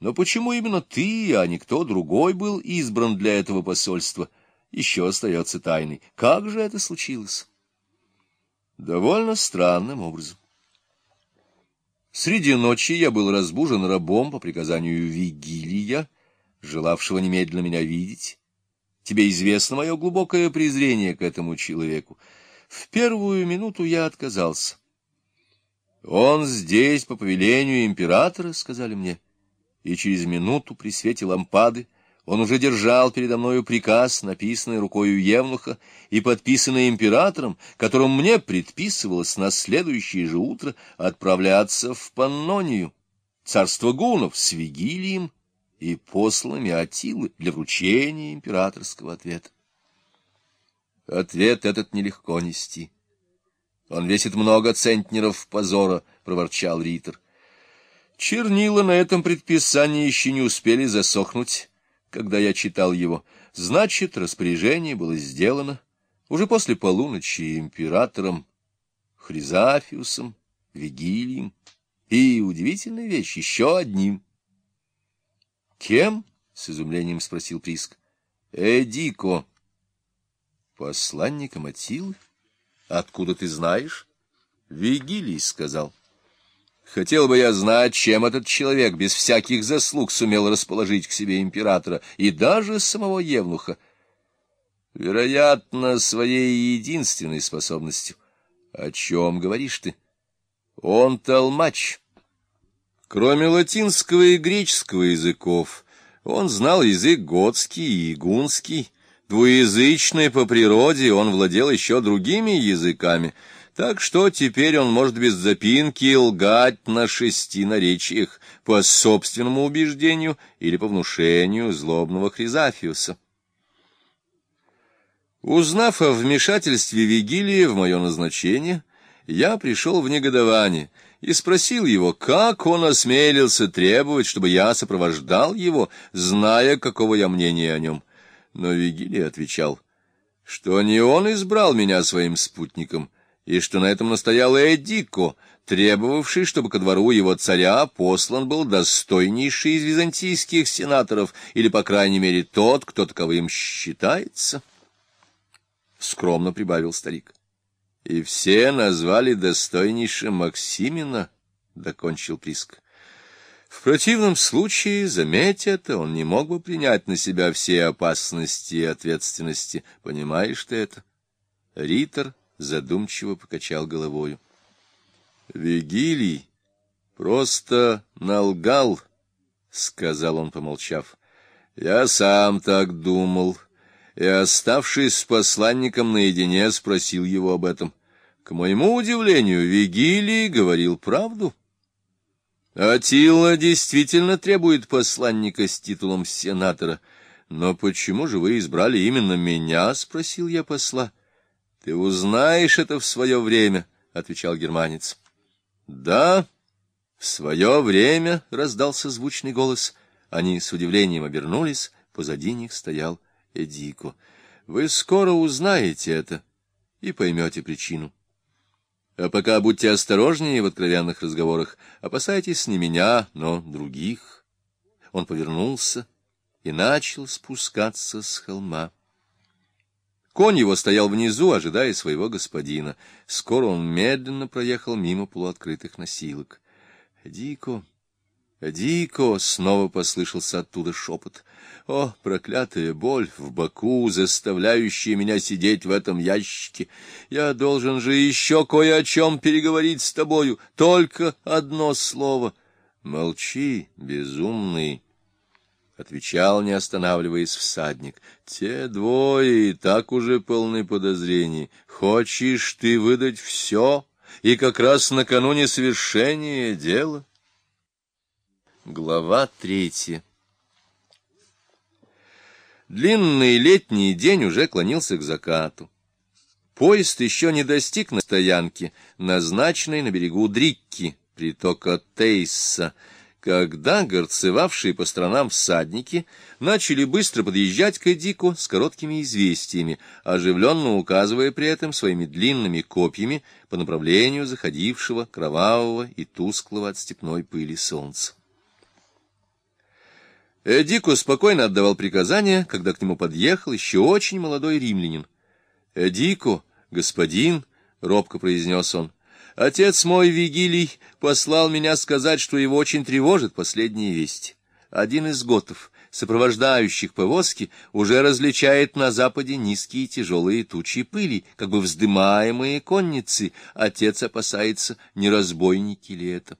Но почему именно ты, а не кто другой был избран для этого посольства, еще остается тайной. Как же это случилось? Довольно странным образом. Среди ночи я был разбужен рабом по приказанию Вигилия, желавшего немедленно меня видеть. Тебе известно мое глубокое презрение к этому человеку. В первую минуту я отказался. «Он здесь по повелению императора», — сказали мне, и через минуту при свете лампады он уже держал передо мною приказ, написанный рукою Евнуха и подписанный императором, которым мне предписывалось на следующее же утро отправляться в Паннонию, царство гунов, с Вигилием и посланными Атилы для вручения императорского ответа. Ответ этот нелегко нести. Он весит много центнеров позора, — проворчал Ритер. Чернила на этом предписании еще не успели засохнуть, когда я читал его. Значит, распоряжение было сделано уже после полуночи императором Хризафиусом, Вигилием и, удивительная вещь, еще одним. — Кем? — с изумлением спросил Приск. — Эдико. — Посланником Атилы? Откуда ты знаешь? — Вигилий сказал. — Хотел бы я знать, чем этот человек без всяких заслуг сумел расположить к себе императора и даже самого Евнуха. Вероятно, своей единственной способностью. О чем говоришь ты? Он толмач. Кроме латинского и греческого языков, он знал язык готский и гунский. Двуязычный по природе, он владел еще другими языками — так что теперь он может без запинки лгать на шести наречиях по собственному убеждению или по внушению злобного Хризафиуса. Узнав о вмешательстве Вигилии в мое назначение, я пришел в негодование и спросил его, как он осмелился требовать, чтобы я сопровождал его, зная, какого я мнения о нем. Но Вигилий отвечал, что не он избрал меня своим спутником, и что на этом настоял Эдико, требовавший, чтобы ко двору его царя послан был достойнейший из византийских сенаторов, или, по крайней мере, тот, кто таковым считается. Скромно прибавил старик. И все назвали достойнейшим Максимина, — докончил Приск. В противном случае, заметь это, он не мог бы принять на себя все опасности и ответственности. Понимаешь ты это? Ритор задумчиво покачал головою. Вигилий просто налгал, — сказал он, помолчав. Я сам так думал, и, оставшись с посланником наедине, спросил его об этом. К моему удивлению, Вигилий говорил правду. Атила действительно требует посланника с титулом сенатора. Но почему же вы избрали именно меня? — спросил я посла. — ты узнаешь это в свое время, — отвечал германец. — Да, в свое время, — раздался звучный голос. Они с удивлением обернулись, позади них стоял Эдико. — Вы скоро узнаете это и поймете причину. А пока будьте осторожнее в откровенных разговорах, опасайтесь не меня, но других. Он повернулся и начал спускаться с холма. Конь его стоял внизу, ожидая своего господина. Скоро он медленно проехал мимо полуоткрытых носилок. — Дико, дико! — снова послышался оттуда шепот. — О, проклятая боль в боку, заставляющая меня сидеть в этом ящике! Я должен же еще кое о чем переговорить с тобою. Только одно слово. — Молчи, безумный! —— отвечал, не останавливаясь, всадник. — Те двое и так уже полны подозрений. Хочешь ты выдать все, и как раз накануне совершения дела? Глава третья Длинный летний день уже клонился к закату. Поезд еще не достиг на стоянке, назначенной на берегу Дрикки, притока Тейса, когда горцевавшие по сторонам всадники начали быстро подъезжать к Эдику с короткими известиями, оживленно указывая при этом своими длинными копьями по направлению заходившего кровавого и тусклого от степной пыли солнца. Эдико спокойно отдавал приказания, когда к нему подъехал еще очень молодой римлянин. «Эдико, господин», — робко произнес он, — «отец мой, Вигилий, послал меня сказать, что его очень тревожит последние вести. Один из готов, сопровождающих повозки, уже различает на западе низкие тяжелые тучи пыли, как бы вздымаемые конницы. Отец опасается, не разбойники ли это».